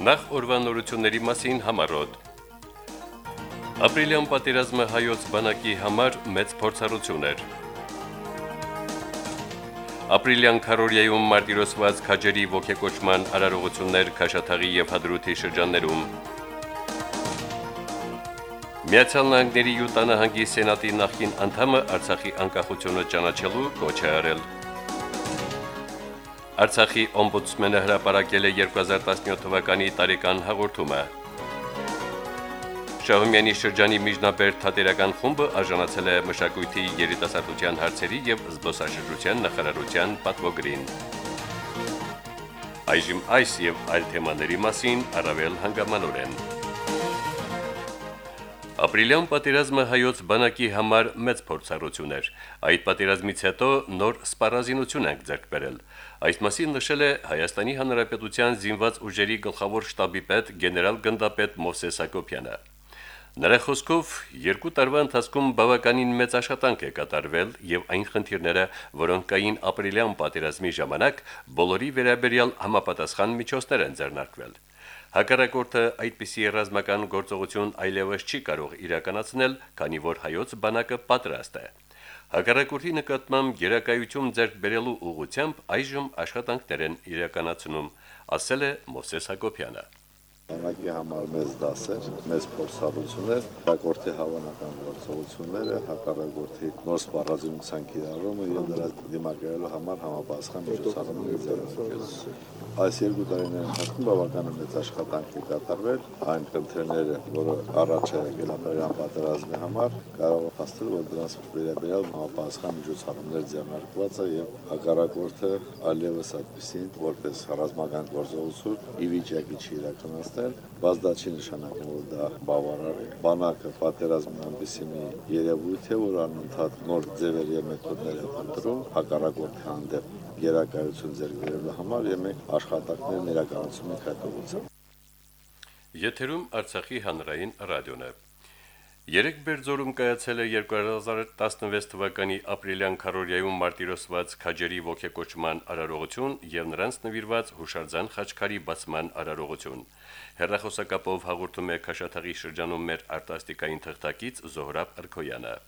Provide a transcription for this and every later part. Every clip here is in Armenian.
Նախ օրվանորությունների մասին համարոտ։ Ապրիլյան պատերազմը հայոց բանակի համար մեծ փորձառություն էր։ Ապրիլյան քարորիայում մարտիրոսված քաջերի ողեկոչման արարողություններ Քաշաթաղի եւ Հադրութի շրջաններում Միացյալ Նահանգների Յուտա նահանգի սենատի նախկին անդամը Արցախի անկախությունը ճանաչելու կոչ է արել։ Արցախի օմբուդսմենը հրապարակել է 2017 թվականի տարեկան հաղորդումը։ Շահումյանի շրջանի միջնաբերդ թատերական խումբը արժանացել է մշակույթի երիտասարդության հարցերի եւ զբոսաշրջության նախարարության պատվոգրին։ Այժմ այս եւ այլ թեմաների մասին առավել հանգամանորեն։ Ապրիլյան պատերազմը հայոց բանակի համար մեծ փորձառություն էր։ Այդ պատերազմից հետո նոր սպառազինություն ենք ձեռք բերել։ Այս մասին նշել է Հայաստանի Հանրապետության զինված ուժերի գլխավոր շտաբի պետ գեներալ գնդապետ Մովսես Հակոբյանը։ Նրա խոսքով երկու տարվա ընթացքում բավականին մեծ աշխատանք է կատարվել եւ այն խնդիրները, որոնք կային ապրիլյան պատերազմի ժամանակ, բոլորի վերաբերյալ համապատասխան միջոցներ են ձեռնարկվել։ Հակառակորդը այդպիսի ռազմական գործողություն այլևս չի կարող իրականացնել, քանի որ հայոց բանակը պատրաստ է։ Հակառակորդի նկատմամբ գերակայություն ձեռք բերելու ուղղությամբ այժմ աշխատանքներ են իրականացնում, ասել է Մովսես Հակոբյանը բանակի համար մեծ դասեր, մեծ փորձառություններ, հակառակորդի հավանական գործողությունները, հակառակորդի նոր սպառազինության կիրառումը եւ դրա դիմակայելու համար համապատասխան միջոցառումներ ձեռնարկել։ Այս երկու տարիների ընթացքում բավականին մեծ աշխատանք է կատարվել, այն քննները, որը առաջ է եկել ապրիլյան պատերազմի համար, կարող է փաստել, որ դրանց վերաբերյալ համապատասխան միջոցառումներ ձեռնարկված է եւ հակառակորդը այլևս այդպեսին որպես ռազմական գործողություն ի վիճակի չի իրականացնել ստեղծել, բայց դա չի նշանակում, որ դա բավարար է։ Բանակը պատերազմն այնպեսի մի երևույթ է, որ անընդհատ նոր ձևեր եւ մեթոդներ է ընտրում հակառակորդի հանդեպ գերակայություն ձեռք բերելու համար եւ մենք աշխատանքներ իրականացում ենք այդ ուղղությամբ։ Եթերում Արցախի հանրային ռադիոն է։ Երեք Բերձորում կայացել է 2016 թվականի ապրիլյան քարորիայում մարտիրոսված քաջերի ողեկոչման արարողություն եւ նրանց նվիրված հուշարձան խաչքարի բացման արարողություն։ Հերրախոսակապով հաղորդում է Քաշաթաղի շրջանում մեր արտասթիկային թղթակից Զոհրաբ Արքոյանը։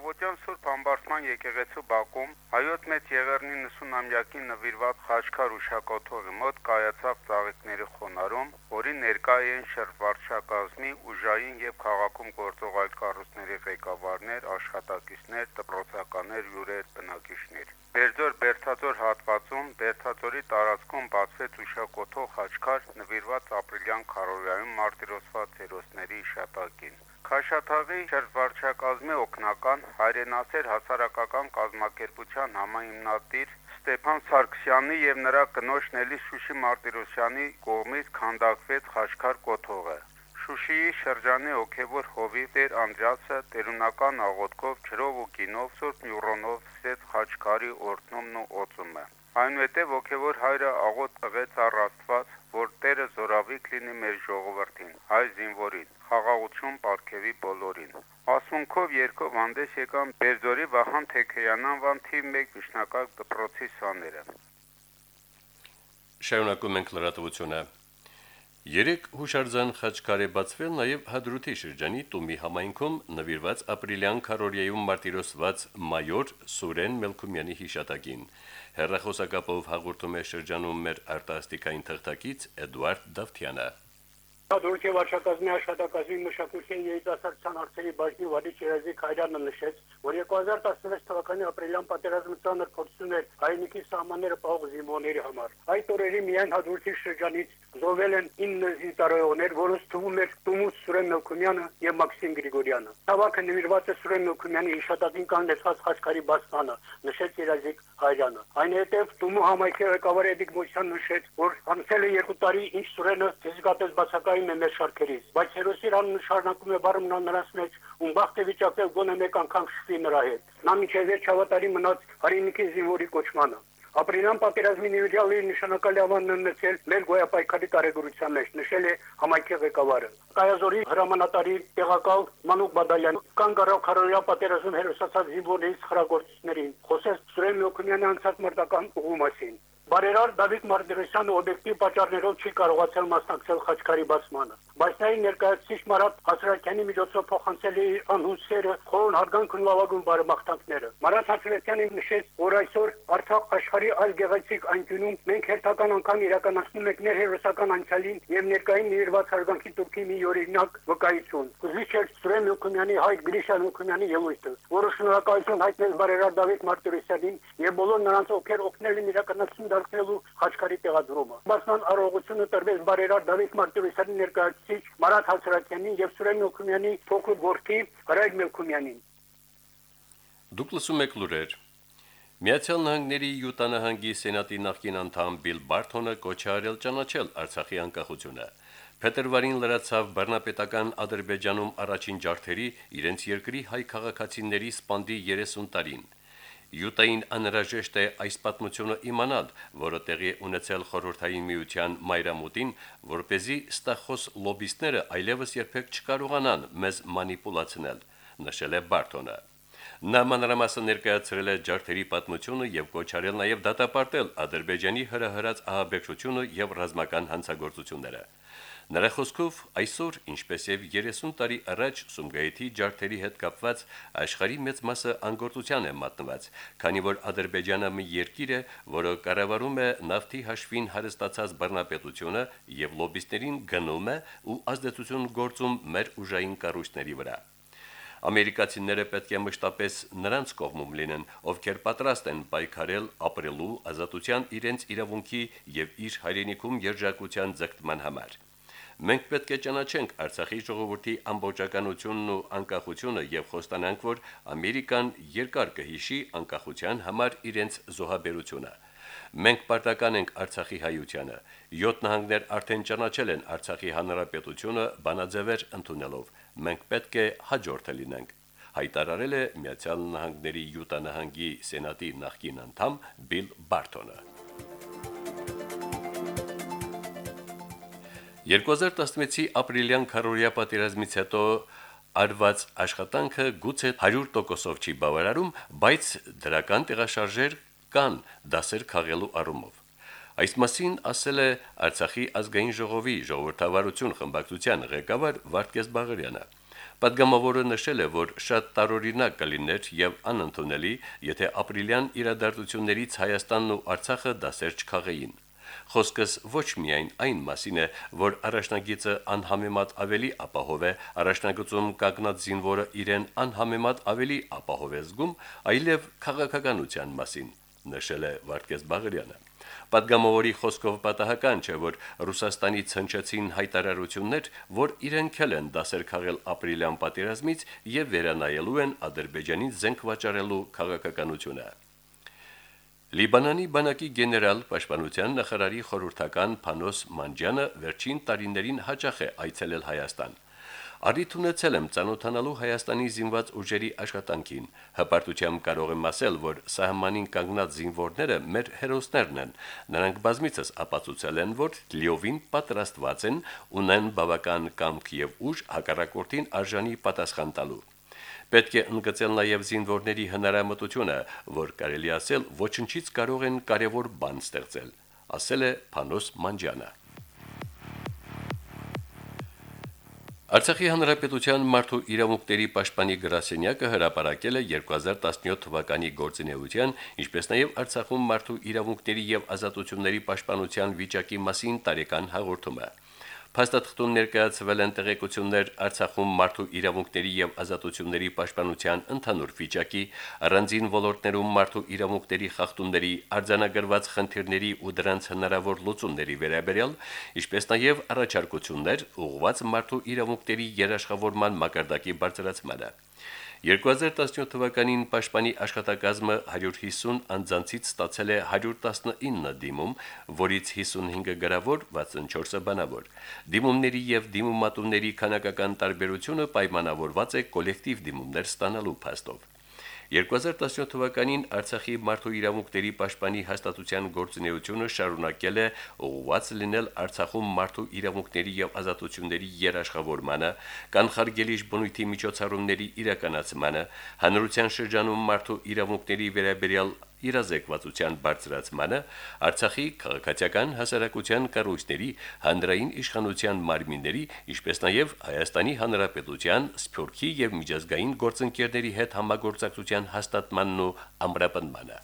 Առավոտյան Սուրբ Ամբարտման եկեղեցու բակում հայոց մեծ եղեռնի 90-ամյակին նվիրված խաչքար ուշակոթողի մոտ կայացավ ծաղիկների խոնարհում, որի ներկա էին շրջվարչակազմի ուժային եւ քաղաքում գործող այլ կառույցների ղեկավարներ, աշխատակիցներ, դպրոցականներ, հյուրեր, բնակիչներ։ Բերձոր Բերթաձոր հատվածում Բերթաձորի տարածքում բացվեց ուշակոթող խաչքար նվիրված ապրիլյան քարորիայում մարտիրոսված հերոսների իշատակին։ Քաշաթաղի շրջվարչակազմի օկնական հայրենասեր հասարակական կազմակերպության համահիմնադիր Ստեփան Սարգսյանի եւ նրա կնոջ Նելի Շուշի Մարտիրոսյանի կողմից քանդակվեց խաչքար կոթողը։ Շուշիի շրջանի օքեվոր հովի Տեր Անդրեասը տերունական աղոթքով ջրով ու գինով Սուրբ Մյուրոնով սկսեց խաչքարի օրտնումն ու օծումը։ Այնուհետև ոգևոր հայրը աղոտ տվեց առ Աստված, որ Տերը զորավիք լինի մեր ժողովրդին, հայ զինվորին, խաղաղություն ապարգևի բոլորին։ Ասունքով երկով հանդես եկան Բերձորի Վահան Թեքեյան անվան թիվ 1 միջնակարգ դպրոցի սաները։ Շարունակում ենք լրատվությունը։ Երեք հուշարձան խաչքար է բացվել նաև Հադրութի շրջանի Տումի համայնքում նվիրված ապրիլյան քարորիայում մարտիրոսված մայոր Սուրեն Մելքումյանի հիշատակին։ Հերրախոսակապով հաղորդում է շրջանում մեր արտասթիկային թղթակից Էդուարդ Դավթյանը։ Դուրքի վարչակազմի աշխատակազմի մշակույթի երիտասարդության հարցերի բաժնի վարիչ Երազիկ Հայրյանը նշեց, որ 2016 թվականի ապրիլյան պատերազմի ծանր փորձությունն էր հայնիկի սահմանները պահող զինվորների համար։ Այդ օրերի միայն Հադրութի շրջանից զոհվել են 9 զինծառայողներ, որոնց թվում էր Տումուց Սուրեն Մելքումյանը եւ Մաքսիմ Գրիգորյանը։ Հավաքը նվիրված է Սուրեն Մելքումյանի հիշատակին կանգնեցած խաչքարի բացմանը, նշեց Երազիկ Հայրյանը։ Այնուհետև Տումու համայնքի ղեկավար Էդիկ Մոսյան նշեց, որ անցել է 2 տարի, ինչ Սուրենը ֆիզիկապես բացակայ տարին է մեր շարքերից, բայց հերոսիրան նշանակում է բարումնա նրանց մեջ, ում բախտ է վիճակել գոնե մեկ անգամ շփվի նրա հետ։ Նա միջև վերջ հավատարի մնաց Հարինիկի զինվորի կոչմանը։ Ապրիլյան պատերազմի նվիրյալի նշանակալի ավանն ունեցել մեր գոյապայքարի տարեգրության մեջ, նշել է համայնքի ղեկավարը։ Կայազորի հրամանատարի տեղակալ Մանուկ Բադալյան կան գարավ քարորյա պատերազմում հերոսացած զինվորներից խրագործություններին։ Խոսեց Սուրեն Մյոքումյանի անցած մարտական ուղու մասին։ Բարերար Դավիթ Մարտիրոսյանը օբյեկտիվ պատճառներով չի կարողացել մասնակցել Խաչքարի բացմանը։ Բայց նա ներկայացուցիչ Մարատ Հասարակյանի միջոցով փոխանցել է անհուսերը խորն հարգանքն ու լավագույն բարեմաղթանքները։ Մարատ Հասարակյանը նշեց, որ այսօր Արցախ աշխարհի այլ գեղեցիկ անկյունում մենք հերթական անգամ իրականացնում ենք ներհերոսական անցյալին եւ ներկային նիրված հարգանքի տուրքի մի օրինակ վկայություն։ էր Սուրեն Մուկումյանի հայ Գրիշան Մուկումյանի ելույթը, որը շնորհակալություն հայտնեց բարերար Դավիթ Մարտիրոսյանին եւ բոլոր նրանց ովքեր օգնել են իրականացում դարձնելու Խաչքարի տեղադրումը։ Մասնան առողջությունը տրվեց բարերար Դավիթ Մարտիրոսյանի ներկայացուցիչ Մարատ Հասարակյանին եւ Սուրեն Մելքումյանի փոքր որդի Հրայր Մելքումյանին։ Դուք լսում եք լուրեր։ Միացյալ Նահանգների Յուտա նահանգի սենատի նախկին անդամ Բիլ Բարթոնը կոչ արել ճանաչել Արցախի անկախությունը։ Փետրվարին լրացավ բռնապետական Ադրբեջանում առաջին ջարդերի իրենց երկրի հայ քաղաքացիների սպանդի 30 տարին։ Յուտային անհրաժեշտ է այս պատմությունը իմանալ, որը տեղի ունեցել խորհրդային միության մայրամուտին, որ เป զի ստախոս լոբիստները այլևս երբեք չկարողանան մեզ մանիպուլացնել, նշել է Բարթոնը։ Նա մանրամասը ներկայացրել է ջարդերի պատմությունը եւ կոչարել նաեւ դատապարտել Ադրբեջանի հրահրած ահաբեկչությունը եւ ռազմական հանցագործությունները։ Նրա խոսքով այսօր, ինչպես եւ 30 տարի առաջ Սումգայիթի ջարդերի հետ կապված աշխարհի մեծ մասը անգործության է մատնված, քանի որ Ադրբեջանը մի երկիր է, որը կառավարում է նավթի հաշվին հարստացած բռնապետությունը եւ լոբիստերին գնում է ու ազդեցություն գործում մեր ուժային կառույցների վրա։ Ամերիկացիները պետք է մշտապես նրանց կողմում լինեն, ովքեր պատրաստ են պայքարել ապրելու ազատության իրենց իրավունքի եւ իր հայրենիքում երջանկության ձգտման համար։ Մենք պետք է ճանաչենք Արցախի ժողովրդի ամբողջականությունն ու անկախությունը եւ խոստանանք, որ Ամերիկան երկար կհիշի անկախության համար իրենց զոհաբերությունը։ Մենք պարտական ենք Արցախի հայությանը։ 7 նահանգներ արդեն ճանաչել են Արցախի հանրապետությունը բանաձևեր ընդունելով։ Մենք պետք է հաջորդը լինենք հայտարարել է Միացյալ Նահանգների Յուտա նահանգի սենատի նախկին անդամ Բիլ Բարթոնը։ 2016-ի ապրիլյան քարորիա պատերազմից հետո արված աշխատանքը գուցե 100%-ով չի բավարարում, բայց դրական տեղաշարժեր կան դասեր քաղելու առումով։ Այս մասին ասել է Արցախի ազգային ժողովի ժողովրդավարություն խմբակցության ղեկավար Վարդգես Բաղարյանը։ Պատգամավորը նշել է, որ շատ տարօրինակ կլիներ եւ անընդունելի, եթե ապրիլյան իրադարձություններից Հայաստանն ու Արցախը դասեր չքաղեին։ Խոսքս ոչ միայն այն մասին է, որ առաջնագիծը անհամեմատ ավելի ապահով է, առաջնագծում կանգնած զինվորը իրեն անհամեմատ ավելի ապահով է զգում, այլև քաղաքականության մասին, նշել է Վարդգես Բաղարյանը։ Պատգամավորի խոսքով պատահական չէ, որ Ռուսաստանի ցնչեցին հայտարարություններ, որ իրենք են դասեր քաղել ապրիլյան պատերազմից եւ վերանայելու են Ադրբեջանին զենք վաճառելու քաղաքականությունը։ Լիբանանի բանակի գեներալ պաշտպանության նախարարի խորհրդական Փանոս Մանջյանը վերջին տարիներին հաճախ է այցելել Հայաստան։ Արիթ ունեցել եմ ցանոթանալու Հայաստանի զինված ուժերի աշխատանքին։ Հպարտությամբ կարող եմ ասել, որ սահմանին կանգնած զինվորները մեր հերոսներն են։ Նրանք բազմիցս ապացուցել են, որ լիովին պատրաստված են, ունեն բավական կամք եւ ուժ հակառակորդին արժանի պատասխան տալու։ Պետք է ընդգծել նաև զինվորների հնարամտությունը, որ կարելի ասել ոչնչից կարող են կարևոր բան ստեղծել, ասել է Փանոս Մանջյանը։ Արցախի հանրապետության մարդու իրավունքների պաշտպանի գրասենյակը հրապարակել է 2017 թվականի գործունեության, ինչպես նաև Արցախում մարդու իրավունքների եւ ազատությունների պաշտպանության վիճակի մասին տարեկան հաղորդումը։ Փաստաթղթում ներկայացվել են տեղեկություններ Արցախում մարդու իրավունքների եւ ազատությունների պաշտպանության ընդհանուր վիճակի, առանձին ոլորտներում մարդու իրավունքների խախտումների, արձանագրված խնդիրների ու դրանց հնարավոր լուծումների վերաբերյալ, ինչպես նաև առաջարկություններ ուղղված մարդու իրավունքների երաշխավորման մակարդակի բարձրացմանը։ 2017 թվականին պաշտպանի աշխատակազմը 150 անձանցից ստացել է 119 դիմում, որից 55-ը գրավոր, 64-ը բանավոր։ Դիմումների եւ դիմումատունների քանակական տարբերությունը պայմանավորված է կոլեկտիվ դիմումներ ստանալու փաստով։ 2017 թվականին Արցախի մարդու իրավունքների պաշտպանի հաստատության գործունեությունը շարունակել է ուղղված լինել Արցախում մարդու իրավունքների եւ ազատությունների երաշխավորմանը, կանխարգելիչ բնույթի միջոցառումների իրականացմանը, հանրության շրջանում մարդու իրավունքների վերաբերյալ իրազեկվածության բարձրացմանը, Արցախի քաղաքացիական հասարակության կառույցների, հանրային իշխանության մարմինների, ինչպես նաև Հայաստանի Հանրապետության սփյուռքի եւ միջազգային գործընկերների հետ համագործակցության հաստատմանն ու ամրապնդմանը։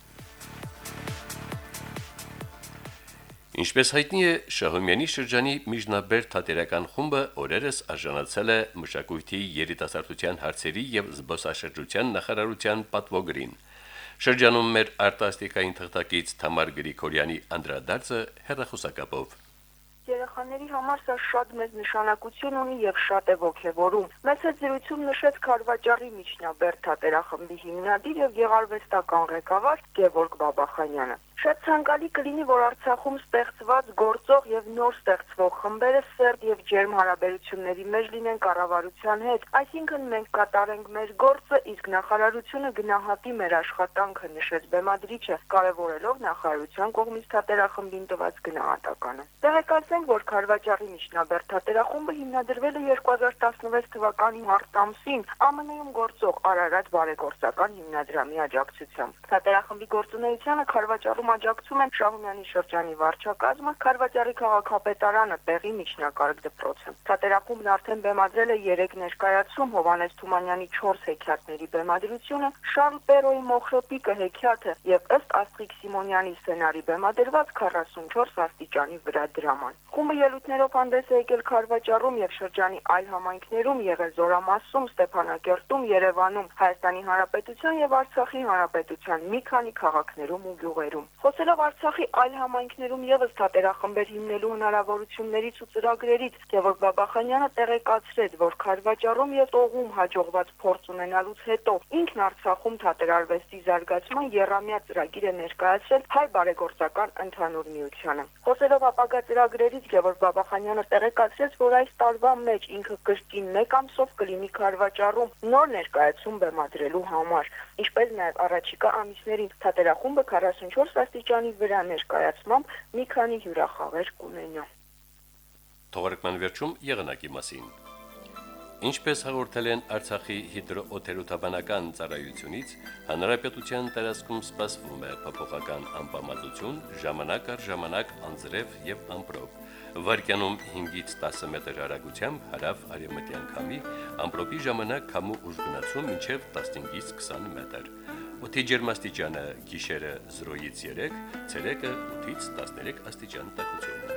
Ինչպես հայտնի է, Շահումյանի շրջանի Միջնաբեր թատերական խումբը օրերս արժանացել է մշակույթի երիտասարդության հարցերի եւ զբոսաշրջության նախարարության պատվոգրին։ Շրջանում մեր արտասթիկային թղթակից Թամար Գրիգորյանի անդրադարձը հերախոսակապով Երեխաների համար սա շատ մեծ նշանակություն ունի եւ շատ է ողջևորում։ Մեծ է զրույցում նշեց Խարվաճարի միջնաբեր թատերախմբի հիմնադիր եւ գեղարվեստական ղեկավար Գևորգ Բաբախանյանը։ Շատ ցանկալի կլինի, որ Արցախում ստեղծված գործող եւ նոր ստեղծվող խմբերը սերտ եւ ջերմ հարաբերությունների մեջ լինեն կառավարության հետ, այսինքն մենք կատարենք մեր գործը, իսկ նախարարությունը գնահատի մեր աշխատանքը, նշեց բեմադրիչը, կարևորելով նախարարության կողմից թատերախմբին տված գնահատականը։ Տեղեկացնենք, որ Խարվաճարի միջնաբեր թատերախումբը հիմնադրվել է 2016 թվականի մարտ ամսին ԱՄՆ-ում գործող Արարատ բարեգործական հիմնադրամի աջակցությամբ։ Թատերախմբի գործունեությանը Խարվաճարում աջակցում են Շահումյանի շրջանի վարչակազմը, Խարվաճարի քաղաքապետարանը, տեղի միջնակարգ դպրոցը։ Թատերակումն արդեն բեմադրել է 3 ներկայացում Հովանես Թումանյանի 4 հեքիաթների բեմադրությունը, Շարլ Պերոյի Մոխրոպիկը հեքիաթը եւ ըստ Աստրիկ Սիմոնյանի սցենարի բեմադրված 44 աստիճանի վրա դրաման։ Խումբը ելույթներով հանդես է եկել Խարվաճարում եւ շրջանի այլ համայնքներում, եղել Զորամասում, Ստեփանակերտում, Երևանում, Հայաստանի Հանրապետության եւ Արցախի Հանրապետության մի քանի քաղաքներում ու գյուղերում։ Խոսելով Արցախի այլ համայնքներում եւս թատերախմբեր հիմնելու հնարավորություններից ու ծրագրերից, Գևորգ Բաբախանյանը տեղեկացրեց, որ Խարվաճարում եւ Տողում հաջողված փորձ ունենալուց հետո ինքն Արցախում թատերարվեստի զարգացման երամյա ծրագիր է ներկայացրել հայ բարեգործական ընդհանուր միությանը։ Խոսելով ապագա ծրագրերից Գևորգ Բաբախանյանը տեղեկացրեց, որ այս տարվա մեջ ինքը կրկին 1 ամսով կլինի Խարվաճարում նոր ներկայացում բեմադրելու համար, ինչպես նաև առաջիկա ամիսներին թատերախումբը 44 աստիճանի վրա ներկայացմամբ մի քանի հյուրախաղեր կունենա։ Թողարկման վերջում եղանակի մասին։ Ինչպես հաղորդել են Արցախի հիդրոօթերոթաբանական ծառայությունից, հանրապետության տարածքում սպասվում է փոփոխական անբավարարություն, ժամանակ առ ժամանակ անձրև եւ ամպրոպ։ Վարկյանում 5-ից 10 մետր հեռագությամբ հարավ արևմտյան քամի, ամպրոպի ժամանակ քամու ուժգնացում մինչև 15-ից 20 մետր։ Օդի ջերմաստիճանը գիշերը 0-ից 3, ցերեկը 8-ից 13 աստիճան տաքություն։